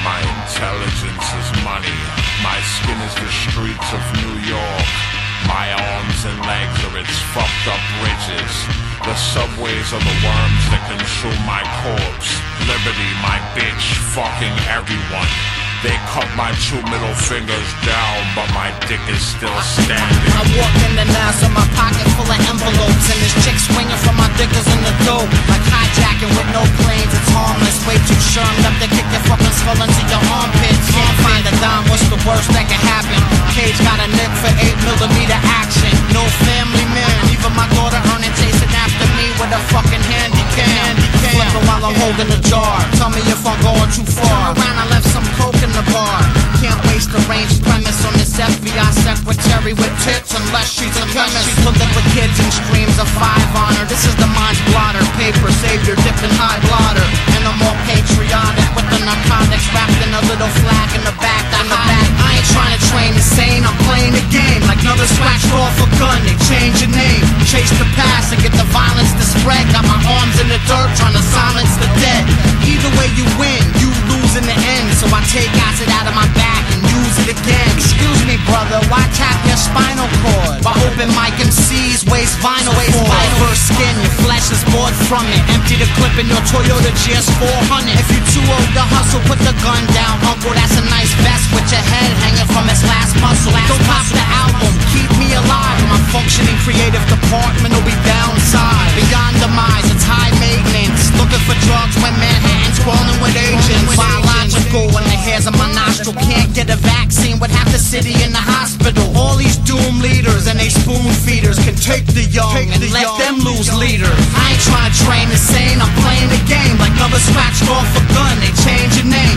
My intelligence is money. My skin is the streets of New York. My arms and legs are its fucked up bridges. The subways are the worms that consume my corpse. Liberty, my bitch, fucking everyone. They cut my two middle fingers down, but my dick is still standing. I walk in shermed up to kick your fucking skull into your armpits. Can't find a dime, what's the worst that can happen? Cage got a nick for 8 millimeter action. No family man, even my daughter earning chasing after me with a fucking handy cam. Flipping while I'm holding a jar. Tell me if I'm going too far. Turn around, I left some coke in the bar. Can't waste the range premise on this FBI secretary with tits unless she's a chemist. She's looking for kids and streams of five on her. This is the mind's blotter. Paper savior dipped in high blotter. And I'm more with the wrapped in a little flag in the back. In the back. I ain't trying to train again. Excuse me, brother, why tap your spinal cord? By open mic MCs waste vinyl Waste cord. First skin, your flesh is bored from it. Empty the clip in your Toyota GS 400. If you too old to hustle, put the gun down, uncle. That's a nice vest with your head hanging from its last muscle. Don't pop the album, keep me alive. My functioning creative department will be downside. Beyond demise, it's high maintenance. Looking for drugs when Manhattan's crawling with agents. Biological when the hairs of my nostril can't get a city in the hospital. All these doom leaders and they spoon feeders can take the young and let them lose leaders. I ain't trying to train insane, I'm playing the game like another scratched off a gun. They change your name,